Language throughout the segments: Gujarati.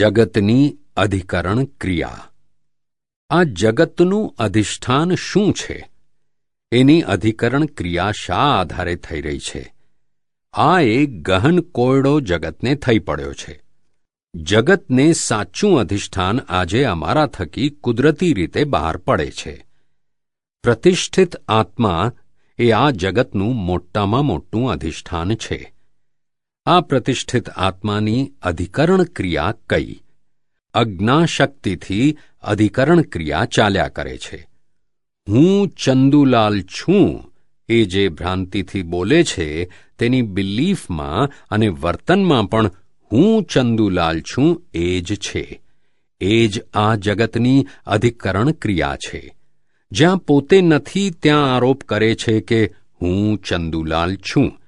જગતની અધિકરણ ક્રિયા. આ જગતનું અધિષ્ઠાન શું છે? એની અધિકરણ ક્રિયા શા આધારે થઈ રહી છે? આ એક ગહન કોયડો જગતને થઈ પડ્યો છે. જગતને સાચું અધિષ્ઠાન આજે અમારા થકી કુદરતી રીતે બહાર પડે છે. પ્રતિષ્ઠિત આત્મા એ આ જગતનું મોટામાં મોટું અધિષ્ઠાન છે. આ પ્રતિષ્ઠિત આત્માની અધિકરણ ક્રિયા કઈ? અજ્ઞાશક્તિથી અધિકરણ ક્રિયા ચાલ્યા કરે છે. હું ચંદુલાલ છું. એ જે ભ્રાંતિથી બોલે છે, તેની બિલીફમાં અને વર્તનમાં પણ હું ચંદુલાલ છું, એ જ છે. એ જ આ જગતની અધિકરણ ક્રિયા છે. જ્યાં પોતે નથી, ત્યાં આરોપ કરે છે કે હું ચંદુલાલ છું.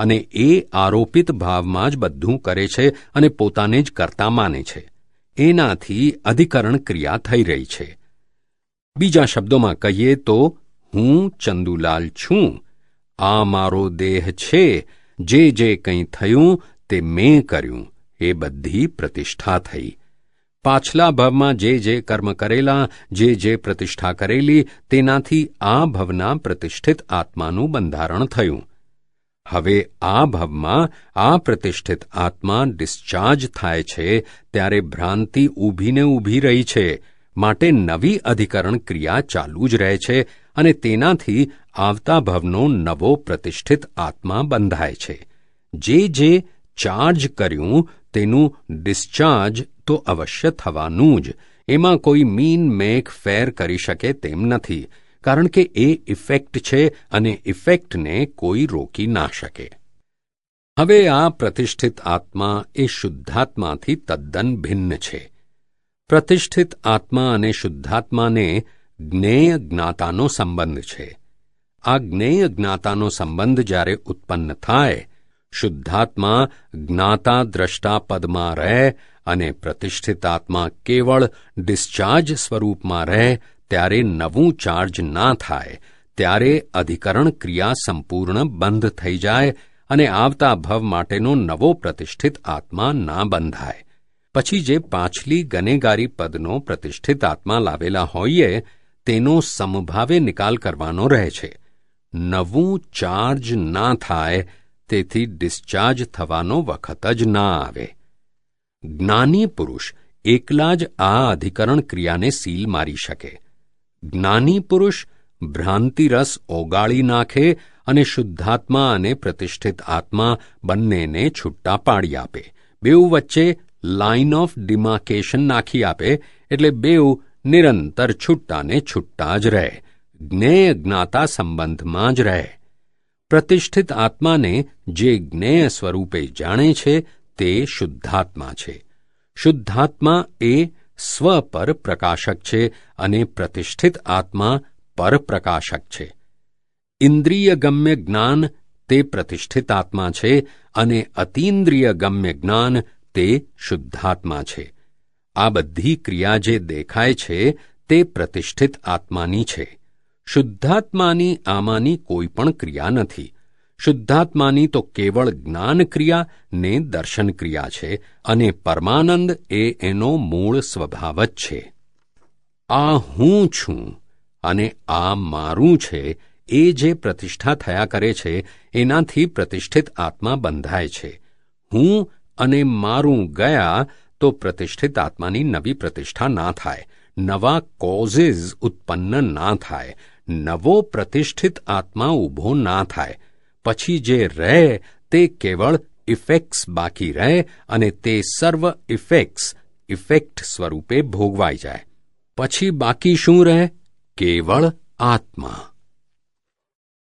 અને એ આરોપિત ભાવમાં જ બધું કરે છે અને પોતાને જ કરતા માને છે. એનાથી અધિકરણ ક્રિયા થઈ રહી છે. બીજા શબ્દોમાં કહીએ તો, હું ચંદુલાલ છું. આ મારો દેહ છે. જે જે કંઈ થયું તે મેં કર્યું. એ બધી પ્રતિષ્ઠા થઈ. પાછલા ભવમાં જે જે કર્મ કરેલા, જે જે પ્રતિષ્ઠા કરેલી, તેનાથી આ ભવના પ્રતિષ્ઠિત આત્માનું બંધારણ થયું. હવે આ ભવમાં આ પ્રતિષ્ઠિત આત્મા ડિસ્ચાર્જ થાય છે ત્યારે ભ્રાંતિ ઊભીને ઊભી રહી છે. માટે નવી અધિકરણ ક્રિયા ચાલુ જ રહે છે અને તેનાથી આવતા ભવનો નવો પ્રતિષ્ઠિત આત્મા બંધાય છે. જે જે ચાર્જ કર્યું તેનું ડિસ્ચાર્જ તો અવશ્ય થવાનું જ. એમાં કોઈ મીન મેક ફેર કરી શકે તેમ નથી. કારણ કે એ ઇફેક્ટ છે અને ઇફેક્ટને કોઈ રોકી ના શકે. હવે આ પ્રતિષ્ઠિત આત્મા એ શુદ્ધાત્માથી તદ્દન ભિન્ન છે. પ્રતિષ્ઠિત આત્મા અને શુદ્ધાત્માને જ્ઞેય જ્ઞાતાનો સંબંધ છે. આ જ્ઞેય જ્ઞાતાનો સંબંધ જ્યારે ઉત્પન્ન થાય, શુદ્ધાત્મા જ્ઞાતા દ્રષ્ટા પદમાં રહે અને પ્રતિષ્ઠિત આત્મા કેવળ ડિસ્ચાર્જ સ્વરૂપમાં રહે ત્યારે નવું ચાર્જ ના થાય, ત્યારે અધિકરણ ક્રિયા સંપૂર્ણ બંધ થઈ જાય અને આવતા ભવ માટેનો નવો પ્રતિષ્ઠિત આત્મા ના બંધાય. પછી જે પાછલી ગનેગારી પદનો પ્રતિષ્ઠિત આત્મા લાવેલા હોઈએ, તેનો સમભાવે નિકાલ કરવાનો રહે છે. નવું ચાર્જ ના થાય, તેથી ડિસ્ચાર્જ થવાનો વખત જ ના આવે. જ્ઞાની પુરુષ એકલા જ આ અધિકરણ ક્રિયાને સીલ મારી શકે. જ્ઞાની પુરુષ ભ્રાંતિરસ ઓગાળી નાખે અને શુદ્ધાત્મા અને પ્રતિષ્ઠિત આત્મા બંનેને છૂટા પાડી આપે. બેઉ વચ્ચે લાઇન ઓફ ડિમાર્કેશન નાખી આપે એટલે બેઉ નિરંતર છૂટાને છૂટા જ રહે. જ્ઞેય જ્ઞાતા સંબંધમાં જ રહે. પ્રતિષ્ઠિત આત્માને જે જ્ઞેય સ્વરૂપે જાણે છે તે શુદ્ધાત્મા છે. શુદ્ધાત્મા એ સ્વ પર પ્રકાશક છે અને પ્રતિષ્ઠિત આત્મા પરપ્રકાશક છે. ઇન્દ્રિય ગમ્ય જ્ઞાન તે પ્રતિષ્ઠિત આત્મા છે અને અતિન્દ્રિય ગમ્ય જ્ઞાન તે શુદ્ધાત્મા છે. આ બધી ક્રિયા જે દેખાય છે તે પ્રતિષ્ઠિત આત્માની છે. શુદ્ધાત્માની આમાંની કોઈ પણ ક્રિયા નથી. શુદ્ધાત્માની તો કેવળ જ્ઞાન ક્રિયા ને દર્શન ક્રિયા છે અને પરમાનંદ એ એનો મૂળ સ્વભાવ જ છે. આ હું છું અને આ મારું છે એ જે પ્રતિષ્ઠા થયા કરે છે એનાથી પ્રતિષ્ઠિત આત્મા બંધાય છે. હું અને મારું ગયા તો પ્રતિષ્ઠિત આત્માની નવી પ્રતિષ્ઠા ના થાય, નવા કોઝિસ ઉત્પન્ન ના થાય, નવો પ્રતિષ્ઠિત આત્મા ઊભો ના થાય પછી જે રહે તે કેવળ ઇફેક્ટ્સ બાકી રહે અને તે સર્વ ઇફેક્ટ્સ ઇફેક્ટ સ્વરૂપે ભોગવાઈ જાય. પછી બાકી શું રહે? કેવળ આત્મા.